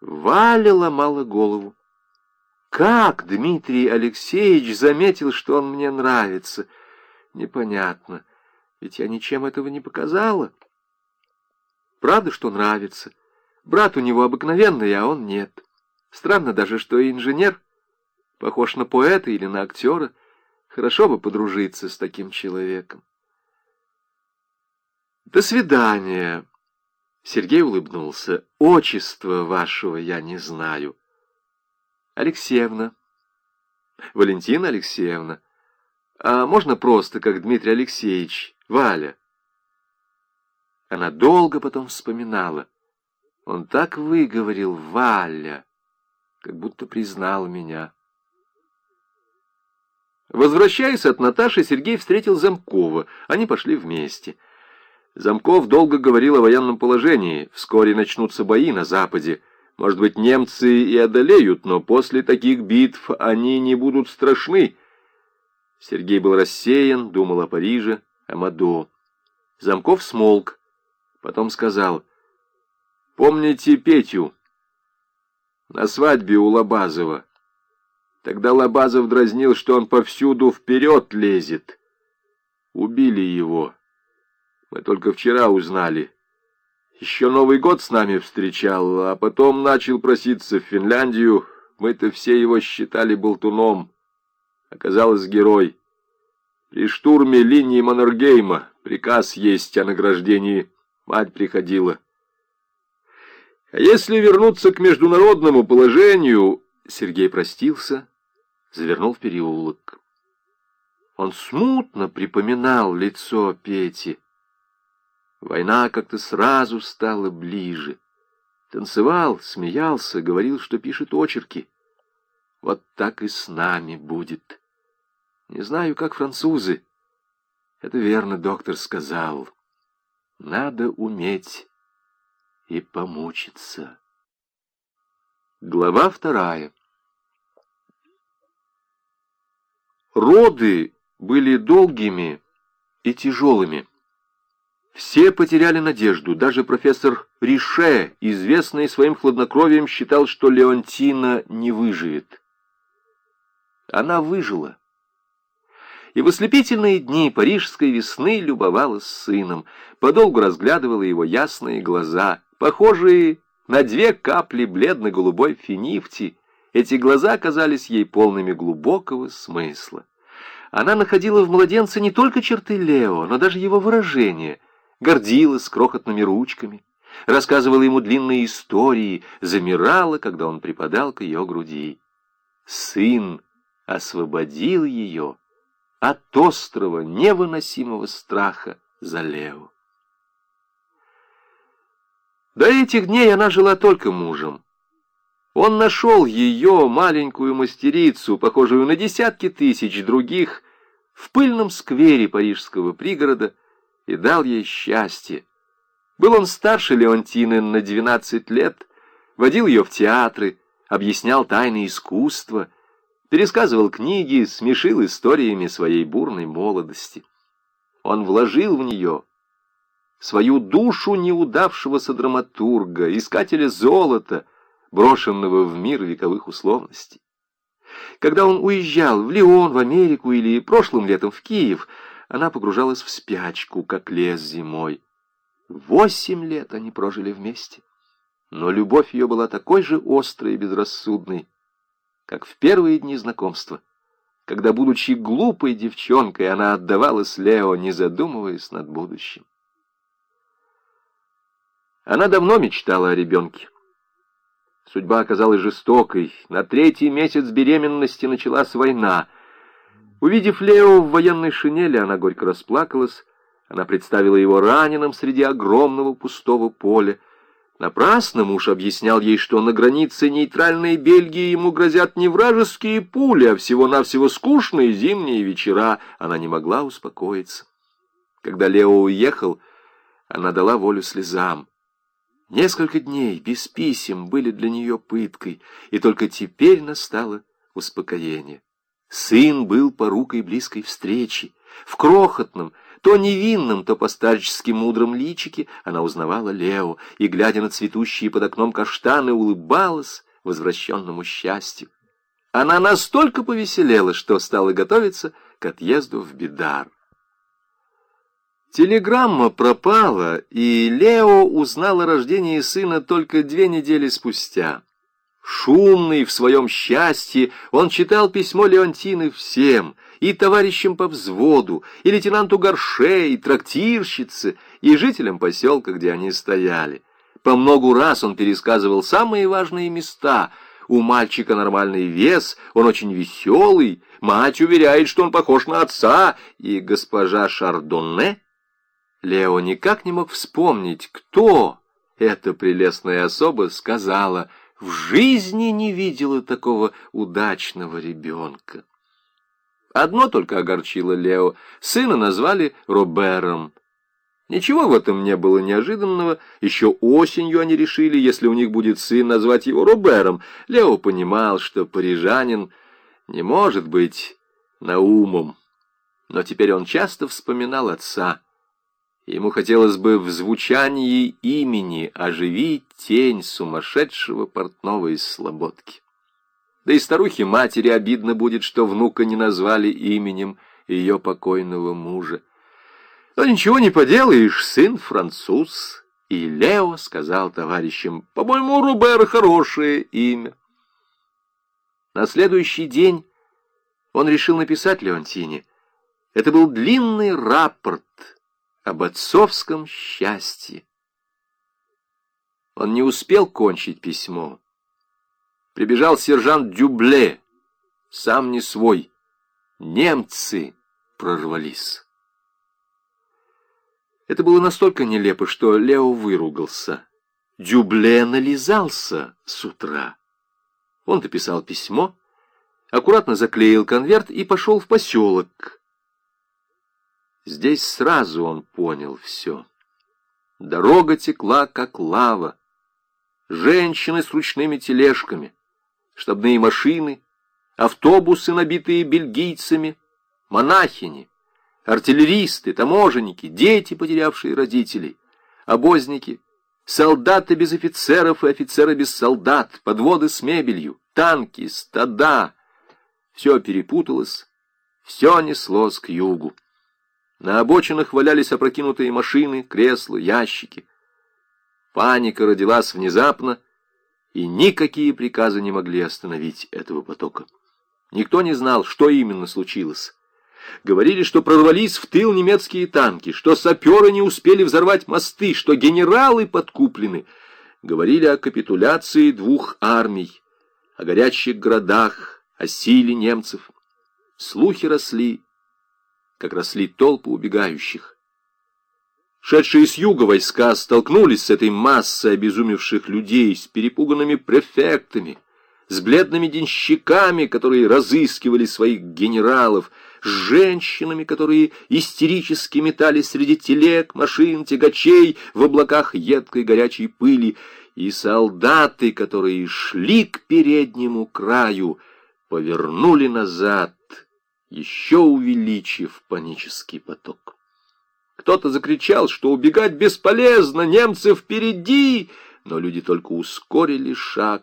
Валя ломала голову. Как Дмитрий Алексеевич заметил, что он мне нравится? Непонятно, ведь я ничем этого не показала. Правда, что нравится. Брат у него обыкновенный, а он нет. Странно даже, что инженер похож на поэта или на актера. Хорошо бы подружиться с таким человеком. До свидания. Сергей улыбнулся. Отчество вашего я не знаю. Алексеевна. Валентина Алексеевна. А можно просто, как Дмитрий Алексеевич, Валя? Она долго потом вспоминала. Он так выговорил «Валя», как будто признал меня. Возвращаясь от Наташи, Сергей встретил Замкова. Они пошли вместе. Замков долго говорил о военном положении. Вскоре начнутся бои на Западе. Может быть, немцы и одолеют, но после таких битв они не будут страшны. Сергей был рассеян, думал о Париже, о Мадо. Замков смолк. Потом сказал, «Помните Петю на свадьбе у Лобазова? Тогда Лобазов дразнил, что он повсюду вперед лезет. Убили его. Мы только вчера узнали. Еще Новый год с нами встречал, а потом начал проситься в Финляндию. Мы-то все его считали болтуном. Оказалось, герой. При штурме линии Маннергейма приказ есть о награждении. Мать приходила. А если вернуться к международному положению... Сергей простился, завернул в переулок. Он смутно припоминал лицо Пети. Война как-то сразу стала ближе. Танцевал, смеялся, говорил, что пишет очерки. Вот так и с нами будет. Не знаю, как французы. Это верно доктор сказал. Надо уметь и помучиться. Глава вторая. Роды были долгими и тяжелыми. Все потеряли надежду, даже профессор Рише, известный своим хладнокровием, считал, что Леонтина не выживет. Она выжила. И в ослепительные дни парижской весны любовалась сыном, подолгу разглядывала его ясные глаза, похожие на две капли бледно-голубой финифти. Эти глаза казались ей полными глубокого смысла. Она находила в младенце не только черты Лео, но даже его выражение — гордилась крохотными ручками, рассказывала ему длинные истории, замирала, когда он припадал к ее груди. Сын освободил ее от острого невыносимого страха за Лео. До этих дней она жила только мужем. Он нашел ее, маленькую мастерицу, похожую на десятки тысяч других, в пыльном сквере парижского пригорода, и дал ей счастье. Был он старше Леонтины на двенадцать лет, водил ее в театры, объяснял тайны искусства, пересказывал книги, смешил историями своей бурной молодости. Он вложил в нее свою душу неудавшегося драматурга, искателя золота, брошенного в мир вековых условностей. Когда он уезжал в Лион, в Америку или прошлым летом в Киев, она погружалась в спячку, как лес зимой. Восемь лет они прожили вместе. Но любовь ее была такой же острой и безрассудной, как в первые дни знакомства, когда, будучи глупой девчонкой, она отдавалась Лео, не задумываясь над будущим. Она давно мечтала о ребенке. Судьба оказалась жестокой. На третий месяц беременности началась война — Увидев Лео в военной шинели, она горько расплакалась. Она представила его раненым среди огромного пустого поля. Напрасно муж объяснял ей, что на границе нейтральной Бельгии ему грозят не вражеские пули, а всего-навсего скучные зимние вечера. Она не могла успокоиться. Когда Лео уехал, она дала волю слезам. Несколько дней без писем были для нее пыткой, и только теперь настало успокоение. Сын был порукой близкой встречи. В крохотном, то невинном, то постарчески мудром личике она узнавала Лео и, глядя на цветущие под окном каштаны, улыбалась возвращенному счастью. Она настолько повеселела, что стала готовиться к отъезду в Бидар. Телеграмма пропала, и Лео узнал о рождении сына только две недели спустя. Шумный в своем счастье, он читал письмо Леонтины всем, и товарищам по взводу, и лейтенанту Горше, и трактирщице, и жителям поселка, где они стояли. По многу раз он пересказывал самые важные места. У мальчика нормальный вес, он очень веселый, мать уверяет, что он похож на отца, и госпожа Шардонне... Лео никак не мог вспомнить, кто эта прелестная особа сказала — в жизни не видела такого удачного ребенка. Одно только огорчило Лео. Сына назвали Робером. Ничего в этом не было неожиданного. Еще осенью они решили, если у них будет сын, назвать его Робером. Лео понимал, что парижанин не может быть Наумом. Но теперь он часто вспоминал отца. Ему хотелось бы в звучании имени оживить тень сумасшедшего портного из Слободки. Да и старухе-матери обидно будет, что внука не назвали именем ее покойного мужа. Но ничего не поделаешь, сын француз. И Лео сказал товарищам, по-моему, Рубер хорошее имя. На следующий день он решил написать Леонтине. Это был длинный рапорт, об отцовском счастье. Он не успел кончить письмо. Прибежал сержант Дюбле, сам не свой. Немцы прорвались. Это было настолько нелепо, что Лео выругался. Дюбле нализался с утра. Он дописал письмо, аккуратно заклеил конверт и пошел в поселок, Здесь сразу он понял все. Дорога текла, как лава. Женщины с ручными тележками, штабные машины, автобусы, набитые бельгийцами, монахини, артиллеристы, таможенники, дети, потерявшие родителей, обозники, солдаты без офицеров и офицеры без солдат, подводы с мебелью, танки, стада. Все перепуталось, все неслось к югу. На обочинах валялись опрокинутые машины, кресла, ящики. Паника родилась внезапно, и никакие приказы не могли остановить этого потока. Никто не знал, что именно случилось. Говорили, что прорвались в тыл немецкие танки, что саперы не успели взорвать мосты, что генералы подкуплены. Говорили о капитуляции двух армий, о горячих городах, о силе немцев. Слухи росли, как росли толпы убегающих. Шедшие с юга войска столкнулись с этой массой обезумевших людей, с перепуганными префектами, с бледными денщиками, которые разыскивали своих генералов, с женщинами, которые истерически метались среди телег, машин, тягачей в облаках едкой горячей пыли, и солдаты, которые шли к переднему краю, повернули назад еще увеличив панический поток. Кто-то закричал, что убегать бесполезно, немцы впереди, но люди только ускорили шаг